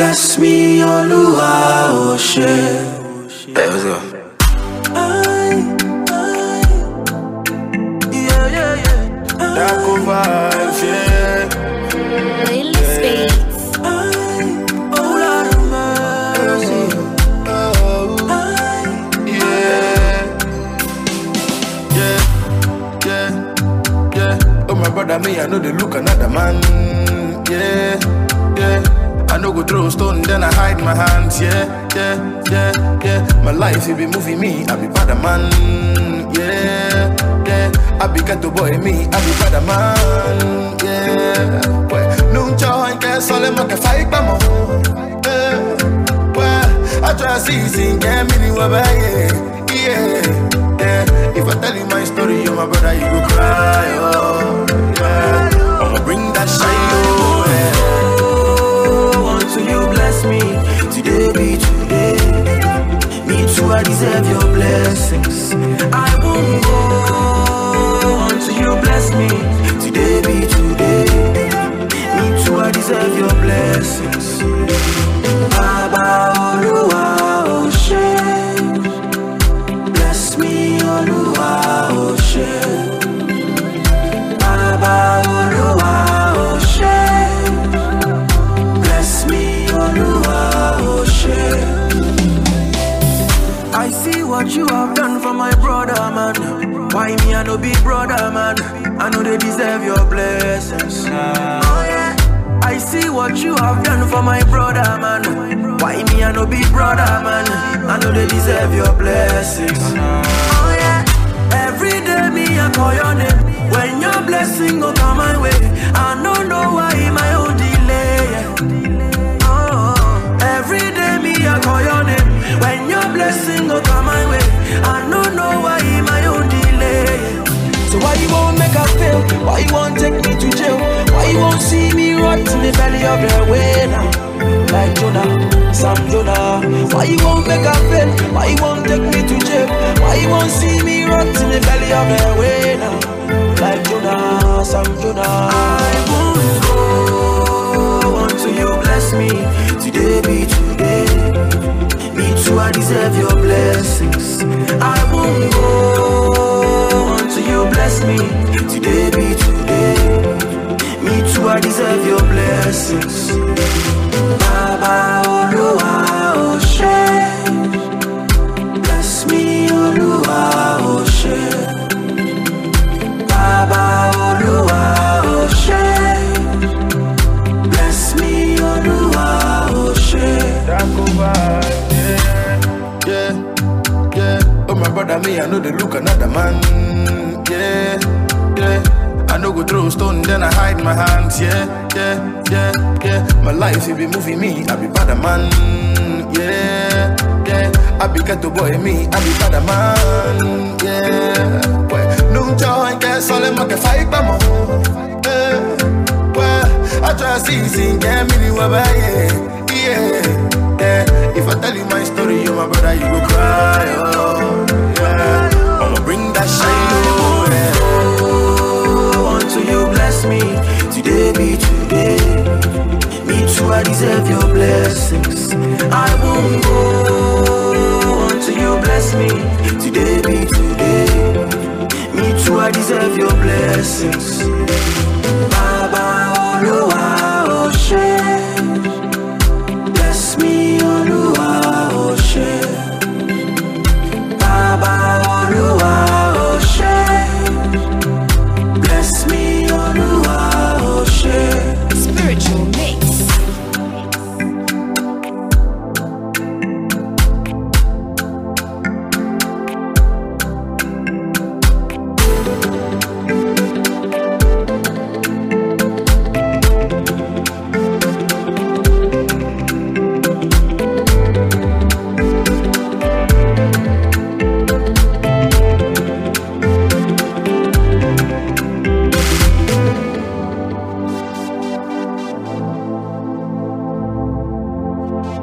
Bless me, Oluwa, shit. Hey, what's up? Yeah, yeah, yeah. Darko vibes, yeah. Playlist Beats. Oh, Lord of mercy. Oh, yeah. Yeah. Yeah. Yeah. Oh, my brother, me, I know they look another man. Go throw stone, then I hide my hands. Yeah. Yeah. Yeah. Yeah. My life, it be moving me. I be bad man. Yeah. Yeah. I be ghetto boy, me. I be bad man. Yeah. Well, no joy, guess all them can fight, come on. Yeah. I try to see, see, get me, yeah, yeah, yeah. If I tell you my story, you my brother, you go cry, oh, deserve your blessings. I won't go until you bless me, today be today. Me too, I deserve your blessings. What you have done for my brother, man. Why me, I no big brother, man. I know they deserve your blessings. Oh, yeah. I see what you have done for my brother, man. Why me, I no big brother, man. I know they deserve your blessings. Oh, yeah. Every day, me, I call your name. When your blessing go come my way, won't make us fail? Why you won't take me to jail? Why you won't see me rot in the belly of way now? Like Jonah, Sam Jonah. Why you won't make us fail? Why you won't take me to jail? Why you won't see me rot in the belly of way now? Like Jonah, Sam Jonah. I won't go until you bless me. Today. Me. Today be today. Me too, I deserve your blessings. Baba Oluwa, shit. Bless me, Oluwa, shit. Baba Oluwa, shit. Bless me, Oluwa, shit. Darko yeah. Yeah. Yeah. Oh, my brother, me, I know they look another man. Yeah. Yeah. I no go throw stone, then I hide my hands. Yeah. Yeah. Yeah. Yeah. My life, it be moving me. I be bad man. Yeah. Yeah. I be ghetto boy, me. I be bad man. Yeah. Well, no joy, guess all them can fight, come on. Yeah. Well, I try to see, see, get me, yeah. Yeah. Yeah. If I tell you my story, you my brother, you go Today be today. Me too, I deserve your blessings. Baba Oluwa Oshe.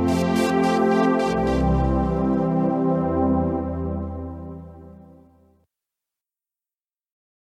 Bye.